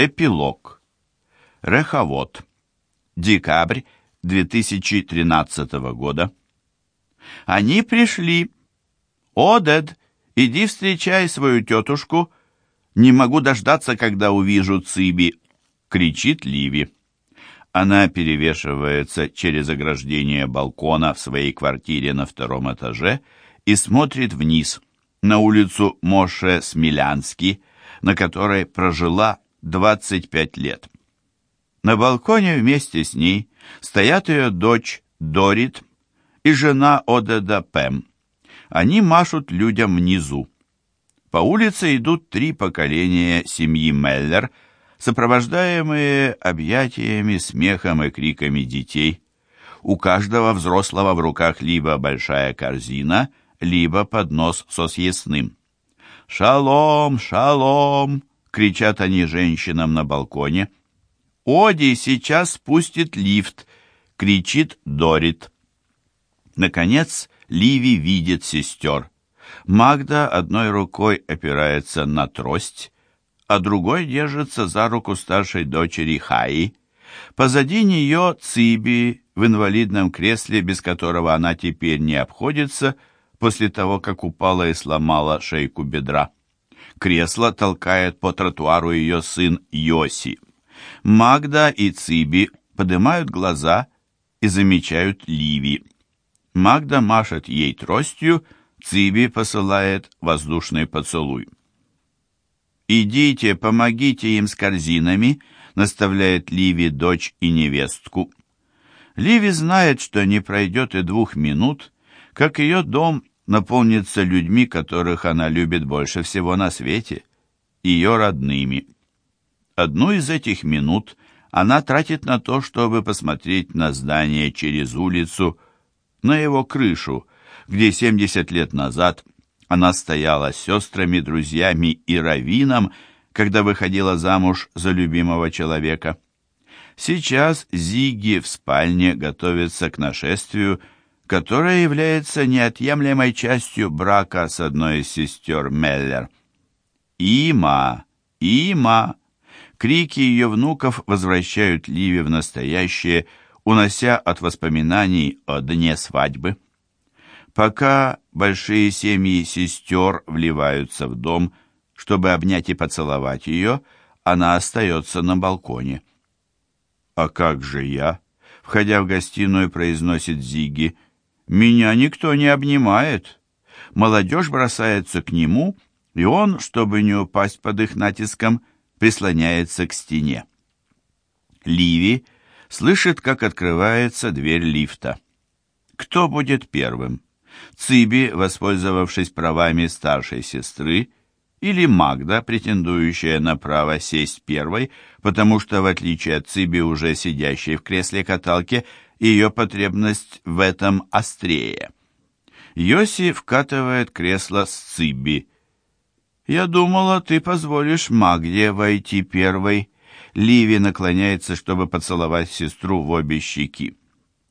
Эпилог. Реховод. Декабрь 2013 года. Они пришли. «Одед, иди встречай свою тетушку. Не могу дождаться, когда увижу Циби», — кричит Ливи. Она перевешивается через ограждение балкона в своей квартире на втором этаже и смотрит вниз, на улицу Моше Смелянский, на которой прожила 25 лет. На балконе вместе с ней стоят ее дочь Дорит и жена Одеда Пэм. Они машут людям внизу. По улице идут три поколения семьи Меллер, сопровождаемые объятиями, смехом и криками детей. У каждого взрослого в руках либо большая корзина, либо поднос со съестным. «Шалом, шалом!» — кричат они женщинам на балконе. «Оди сейчас спустит лифт!» — кричит Дорит. Наконец, Ливи видит сестер. Магда одной рукой опирается на трость, а другой держится за руку старшей дочери Хаи. Позади нее Циби в инвалидном кресле, без которого она теперь не обходится, после того, как упала и сломала шейку бедра. Кресло толкает по тротуару ее сын Йоси. Магда и Циби поднимают глаза и замечают Ливи. Магда машет ей тростью, Циби посылает воздушный поцелуй. «Идите, помогите им с корзинами», — наставляет Ливи дочь и невестку. Ливи знает, что не пройдет и двух минут, как ее дом наполнится людьми, которых она любит больше всего на свете, ее родными. Одну из этих минут она тратит на то, чтобы посмотреть на здание через улицу, на его крышу, где 70 лет назад она стояла с сестрами, друзьями и раввином, когда выходила замуж за любимого человека. Сейчас Зиги в спальне готовится к нашествию, которая является неотъемлемой частью брака с одной из сестер Меллер. «Има! Има!» Крики ее внуков возвращают Ливи в настоящее, унося от воспоминаний о дне свадьбы. Пока большие семьи сестер вливаются в дом, чтобы обнять и поцеловать ее, она остается на балконе. «А как же я?» — входя в гостиную, произносит Зиги — меня никто не обнимает. Молодежь бросается к нему, и он, чтобы не упасть под их натиском, прислоняется к стене. Ливи слышит, как открывается дверь лифта. Кто будет первым? Циби, воспользовавшись правами старшей сестры, или Магда, претендующая на право сесть первой, потому что, в отличие от Циби, уже сидящей в кресле каталки, ее потребность в этом острее. Йоси вкатывает кресло с Циби. «Я думала, ты позволишь Магде войти первой». Ливи наклоняется, чтобы поцеловать сестру в обе щеки.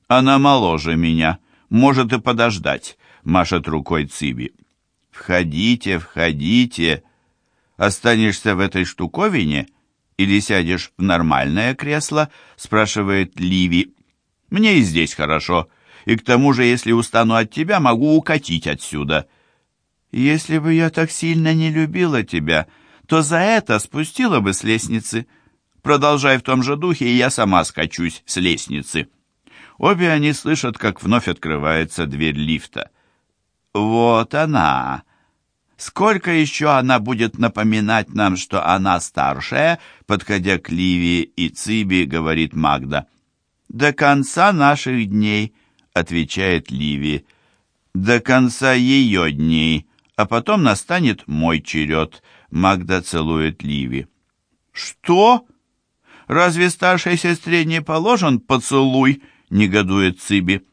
«Она моложе меня, может и подождать», — машет рукой Циби. «Входите, входите. Останешься в этой штуковине или сядешь в нормальное кресло?» — спрашивает Ливи. Мне и здесь хорошо. И к тому же, если устану от тебя, могу укатить отсюда. Если бы я так сильно не любила тебя, то за это спустила бы с лестницы. Продолжай в том же духе, и я сама скачусь с лестницы. Обе они слышат, как вновь открывается дверь лифта. Вот она. Сколько еще она будет напоминать нам, что она старшая, подходя к Ливии и Циби, говорит Магда. «До конца наших дней», — отвечает Ливи. «До конца ее дней, а потом настанет мой черед», — Магда целует Ливи. «Что? Разве старшей сестре не положен поцелуй?» — негодует Циби.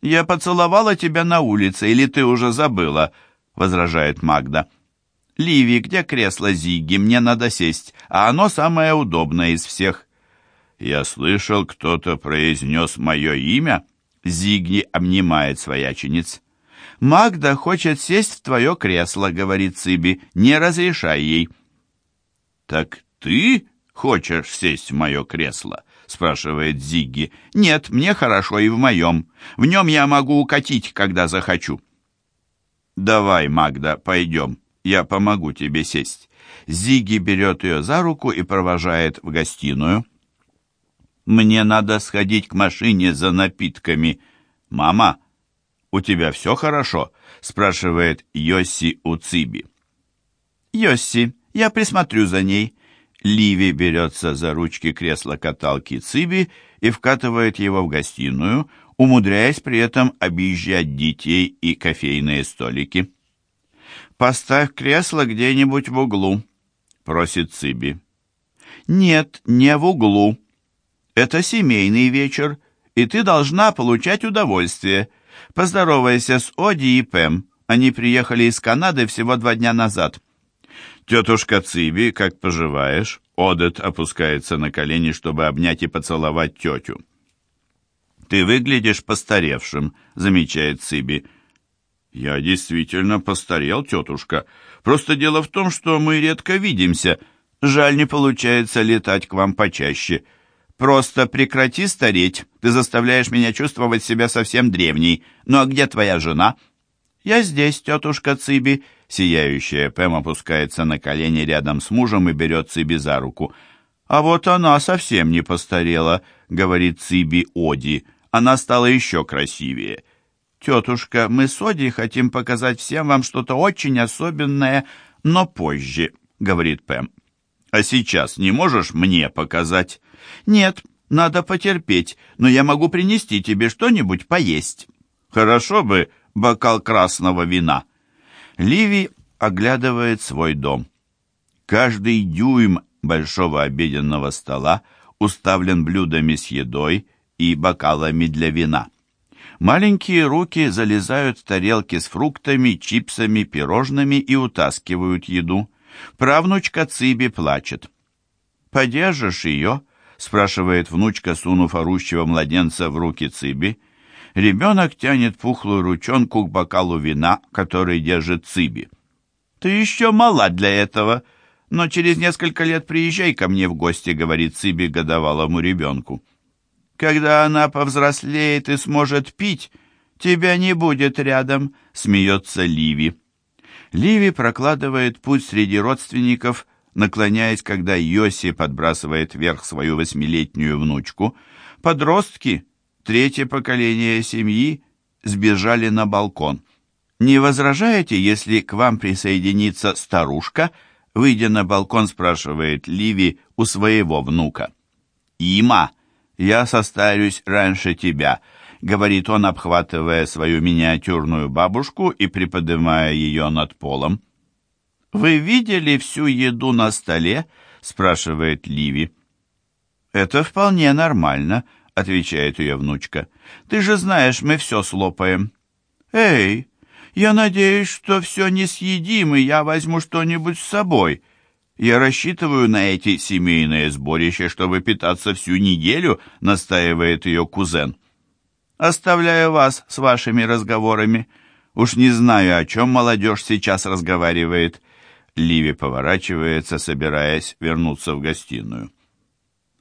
«Я поцеловала тебя на улице, или ты уже забыла?» — возражает Магда. «Ливи, где кресло Зиги? Мне надо сесть, а оно самое удобное из всех». «Я слышал, кто-то произнес мое имя?» Зигни обнимает своячениц. «Магда хочет сесть в твое кресло», — говорит Циби. «Не разрешай ей». «Так ты «Хочешь сесть в мое кресло?» — спрашивает Зигги. «Нет, мне хорошо и в моем. В нем я могу укатить, когда захочу». «Давай, Магда, пойдем. Я помогу тебе сесть». Зиги берет ее за руку и провожает в гостиную. «Мне надо сходить к машине за напитками. Мама, у тебя все хорошо?» — спрашивает Йосси у Циби. «Йосси, я присмотрю за ней». Ливи берется за ручки кресла-каталки Циби и вкатывает его в гостиную, умудряясь при этом объезжать детей и кофейные столики. «Поставь кресло где-нибудь в углу», — просит Циби. «Нет, не в углу. Это семейный вечер, и ты должна получать удовольствие. Поздоровайся с Оди и Пэм. Они приехали из Канады всего два дня назад». «Тетушка Циби, как поживаешь?» Одет опускается на колени, чтобы обнять и поцеловать тетю. «Ты выглядишь постаревшим», — замечает Циби. «Я действительно постарел, тетушка. Просто дело в том, что мы редко видимся. Жаль, не получается летать к вам почаще. Просто прекрати стареть. Ты заставляешь меня чувствовать себя совсем древней. Ну а где твоя жена?» «Я здесь, тетушка Циби». Сияющая Пэм опускается на колени рядом с мужем и берет Циби за руку. «А вот она совсем не постарела», — говорит Циби Оди она стала еще красивее. «Тетушка, мы с Оди хотим показать всем вам что-то очень особенное, но позже», — говорит Пэм. «А сейчас не можешь мне показать?» «Нет, надо потерпеть, но я могу принести тебе что-нибудь поесть». «Хорошо бы бокал красного вина». Ливи оглядывает свой дом. Каждый дюйм большого обеденного стола уставлен блюдами с едой, и бокалами для вина. Маленькие руки залезают в тарелки с фруктами, чипсами, пирожными и утаскивают еду. Правнучка Циби плачет. «Подержишь ее?» — спрашивает внучка, сунув орущего младенца в руки Циби. Ребенок тянет пухлую ручонку к бокалу вина, который держит Циби. «Ты еще мала для этого, но через несколько лет приезжай ко мне в гости», — говорит Циби годовалому ребенку. Когда она повзрослеет и сможет пить, тебя не будет рядом», — смеется Ливи. Ливи прокладывает путь среди родственников, наклоняясь, когда Йоси подбрасывает вверх свою восьмилетнюю внучку. Подростки, третье поколение семьи, сбежали на балкон. «Не возражаете, если к вам присоединится старушка?» Выйдя на балкон, спрашивает Ливи у своего внука. «Има!» «Я состарюсь раньше тебя», — говорит он, обхватывая свою миниатюрную бабушку и приподнимая ее над полом. «Вы видели всю еду на столе?» — спрашивает Ливи. «Это вполне нормально», — отвечает ее внучка. «Ты же знаешь, мы все слопаем». «Эй, я надеюсь, что все не съедим, и я возьму что-нибудь с собой», я рассчитываю на эти семейные сборища, чтобы питаться всю неделю, настаивает ее кузен. Оставляю вас с вашими разговорами. Уж не знаю, о чем молодежь сейчас разговаривает. Ливи поворачивается, собираясь вернуться в гостиную.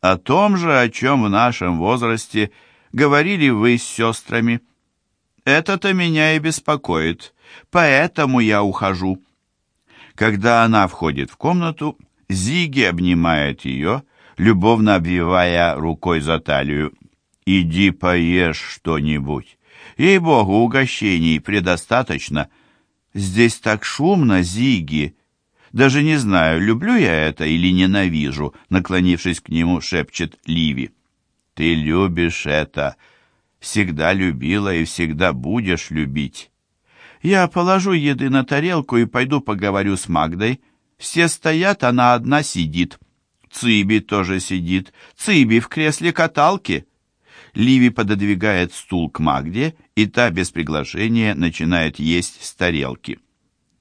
О том же, о чем в нашем возрасте говорили вы с сестрами. Это-то меня и беспокоит, поэтому я ухожу. Когда она входит в комнату, Зиги обнимает ее, любовно обвивая рукой за талию. «Иди поешь что-нибудь. Ей-богу, угощений предостаточно. Здесь так шумно, Зиги. Даже не знаю, люблю я это или ненавижу», наклонившись к нему, шепчет Ливи. «Ты любишь это. Всегда любила и всегда будешь любить. Я положу еды на тарелку и пойду поговорю с Магдой. Все стоят, она одна сидит. Циби тоже сидит. Циби в кресле каталки. Ливи пододвигает стул к Магде, и та без приглашения начинает есть с тарелки.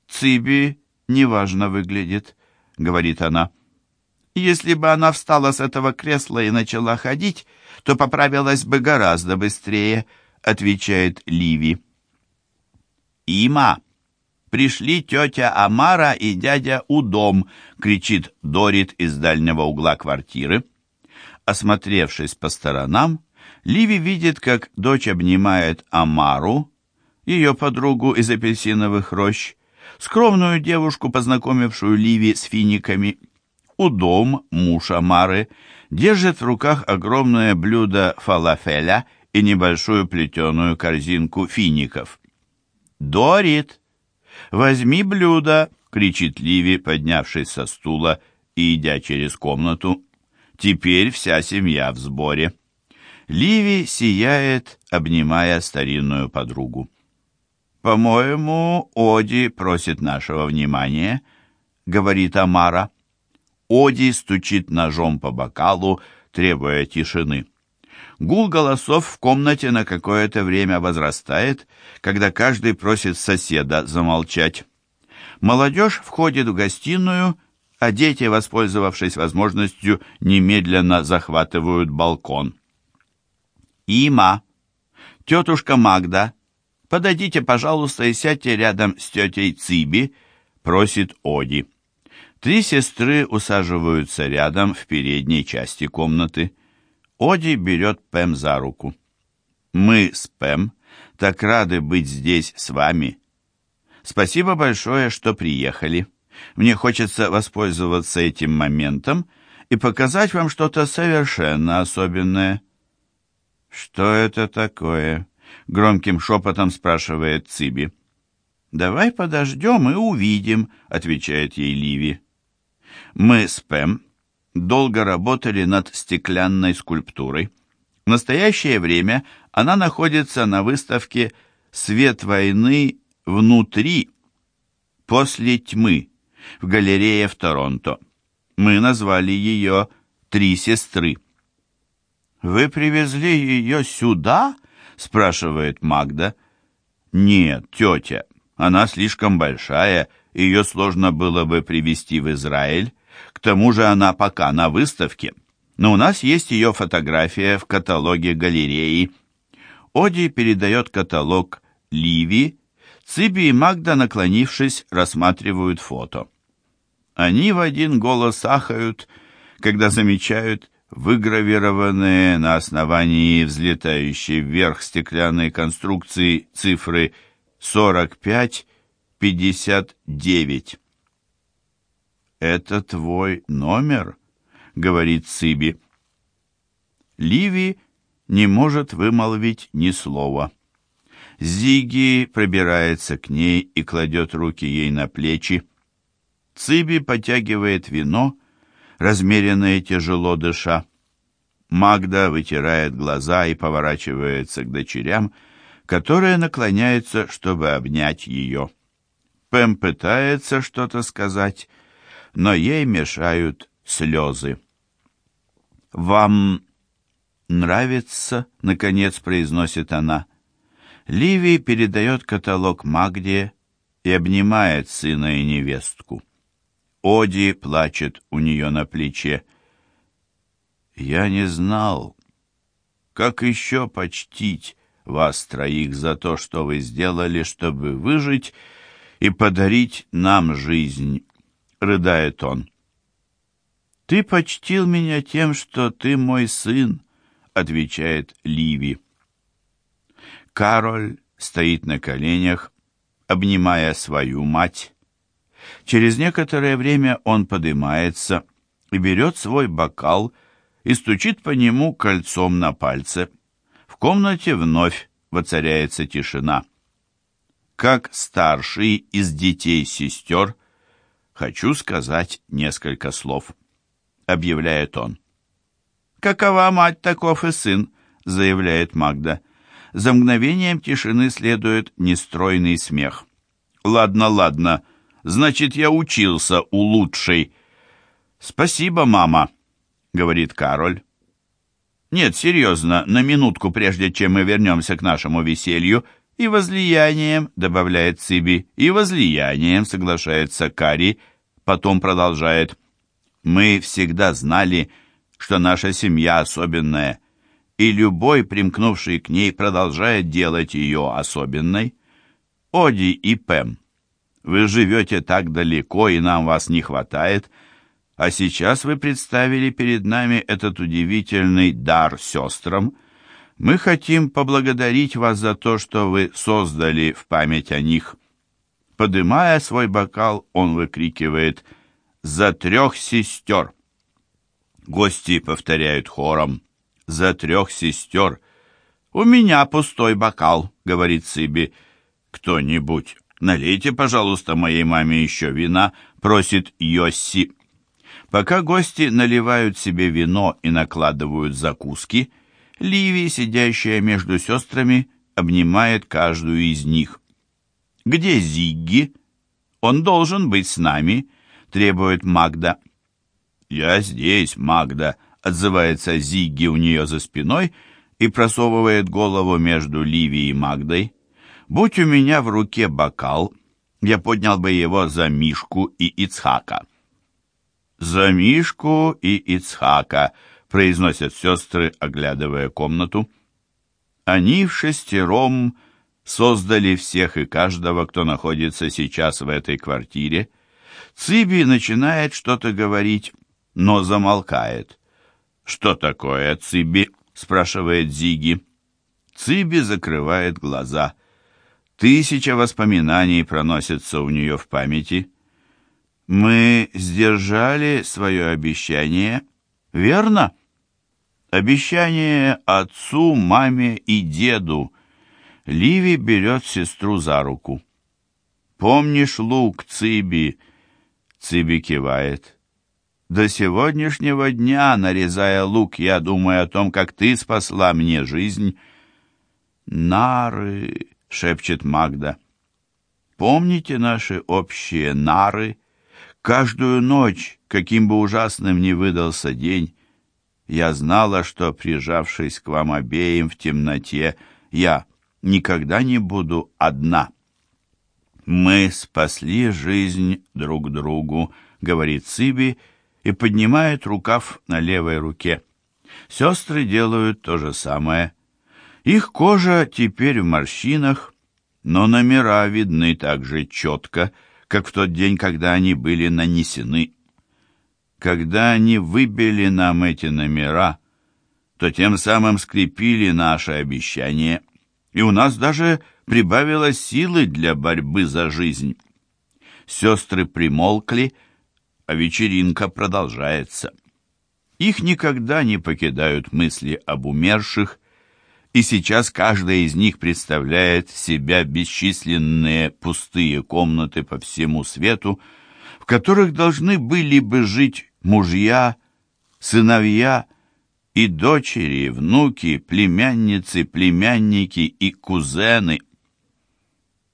«Циби неважно выглядит», — говорит она. «Если бы она встала с этого кресла и начала ходить, то поправилась бы гораздо быстрее», — отвечает Ливи. «Има, пришли тетя Амара и дядя Удом!» — кричит Дорит из дальнего угла квартиры. Осмотревшись по сторонам, Ливи видит, как дочь обнимает Амару, ее подругу из апельсиновых рощ, скромную девушку, познакомившую Ливи с финиками. Удом, муж Амары, держит в руках огромное блюдо фалафеля и небольшую плетеную корзинку фиников. «Дорит, возьми блюдо!» — кричит Ливи, поднявшись со стула и идя через комнату. Теперь вся семья в сборе. Ливи сияет, обнимая старинную подругу. «По-моему, Оди просит нашего внимания», — говорит Амара. Оди стучит ножом по бокалу, требуя тишины. Гул голосов в комнате на какое-то время возрастает, когда каждый просит соседа замолчать. Молодежь входит в гостиную, а дети, воспользовавшись возможностью, немедленно захватывают балкон. «Има! Тетушка Магда! Подойдите, пожалуйста, и сядьте рядом с тетей Циби», — просит Оди. Три сестры усаживаются рядом в передней части комнаты. Оди берет Пэм за руку. «Мы с Пэм так рады быть здесь с вами. Спасибо большое, что приехали. Мне хочется воспользоваться этим моментом и показать вам что-то совершенно особенное». «Что это такое?» — громким шепотом спрашивает Циби. «Давай подождем и увидим», — отвечает ей Ливи. Мы с Пэм долго работали над стеклянной скульптурой. В настоящее время она находится на выставке «Свет войны внутри, после тьмы» в галерее в Торонто. Мы назвали ее «Три сестры». «Вы привезли ее сюда?» — спрашивает Магда. «Нет, тетя, она слишком большая, ее сложно было бы привезти в Израиль. К тому же она пока на выставке. Но у нас есть ее фотография в каталоге галереи. Оди передает каталог Ливи. Циби и Магда, наклонившись, рассматривают фото. Они в один голос ахают, когда замечают выгравированные на основании взлетающей вверх стеклянной конструкции цифры 45-59. «Это твой номер?» — говорит Циби. Ливи не может вымолвить ни слова. Зиги пробирается к ней и кладет руки ей на плечи. Циби потягивает вино, размеренно и тяжело дыша. Магда вытирает глаза и поворачивается к дочерям, которые наклоняются, чтобы обнять ее. Пэм пытается что-то сказать, но ей мешают слезы. «Вам нравится?» — наконец произносит она. Ливи передает каталог Магде и обнимает сына и невестку. Оди плачет у нее на плече. «Я не знал, как еще почтить вас троих за то, что вы сделали, чтобы выжить и подарить нам жизнь». — рыдает он. «Ты почтил меня тем, что ты мой сын», — отвечает Ливи. Кароль стоит на коленях, обнимая свою мать. Через некоторое время он поднимается и берет свой бокал и стучит по нему кольцом на пальце. В комнате вновь воцаряется тишина. Как старший из детей сестер — «Хочу сказать несколько слов», — объявляет он. «Какова мать, таков и сын», — заявляет Магда. За мгновением тишины следует нестройный смех. «Ладно, ладно, значит, я учился у лучшей». «Спасибо, мама», — говорит Кароль. «Нет, серьезно, на минутку, прежде чем мы вернемся к нашему веселью», «И возлиянием», — добавляет Циби, — «и возлиянием», — соглашается Кари, потом продолжает. «Мы всегда знали, что наша семья особенная, и любой, примкнувший к ней, продолжает делать ее особенной. Оди и Пэм, Вы живете так далеко, и нам вас не хватает. А сейчас вы представили перед нами этот удивительный дар сестрам. Мы хотим поблагодарить вас за то, что вы создали в память о них». Подымая свой бокал, он выкрикивает «За трех сестер!». Гости повторяют хором «За трех сестер!». «У меня пустой бокал», — говорит Сиби. «Кто-нибудь, налейте, пожалуйста, моей маме еще вина», — просит Йосси. Пока гости наливают себе вино и накладывают закуски, Ливи, сидящая между сестрами, обнимает каждую из них. «Где Зигги? Он должен быть с нами», — требует Магда. «Я здесь, Магда», — отзывается Зигги у нее за спиной и просовывает голову между Ливией и Магдой. «Будь у меня в руке бокал, я поднял бы его за Мишку и Ицхака». «За Мишку и Ицхака», — произносят сестры, оглядывая комнату. Они в шестером создали всех и каждого, кто находится сейчас в этой квартире. Циби начинает что-то говорить, но замолкает. «Что такое, Циби?» — спрашивает Зиги. Циби закрывает глаза. Тысяча воспоминаний проносятся у нее в памяти. «Мы сдержали свое обещание, верно?» «Обещание отцу, маме и деду», Ливи берет сестру за руку. «Помнишь лук, Циби?» Циби кивает. «До сегодняшнего дня, нарезая лук, я думаю о том, как ты спасла мне жизнь». «Нары!» — шепчет Магда. «Помните наши общие нары? Каждую ночь, каким бы ужасным ни выдался день, я знала, что, прижавшись к вам обеим в темноте, я никогда не буду одна. «Мы спасли жизнь друг другу», — говорит Циби и поднимает рукав на левой руке. Сестры делают то же самое. Их кожа теперь в морщинах, но номера видны так же четко, как в тот день, когда они были нанесены. Когда они выбили нам эти номера, то тем самым скрепили наше обещание и у нас даже прибавилось силы для борьбы за жизнь. Сестры примолкли, а вечеринка продолжается. Их никогда не покидают мысли об умерших, и сейчас каждая из них представляет себя бесчисленные пустые комнаты по всему свету, в которых должны были бы жить мужья, сыновья, и дочери, внуки, племянницы, племянники и кузены.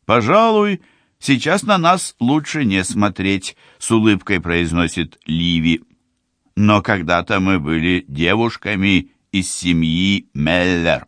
«Пожалуй, сейчас на нас лучше не смотреть», — с улыбкой произносит Ливи. «Но когда-то мы были девушками из семьи Меллер».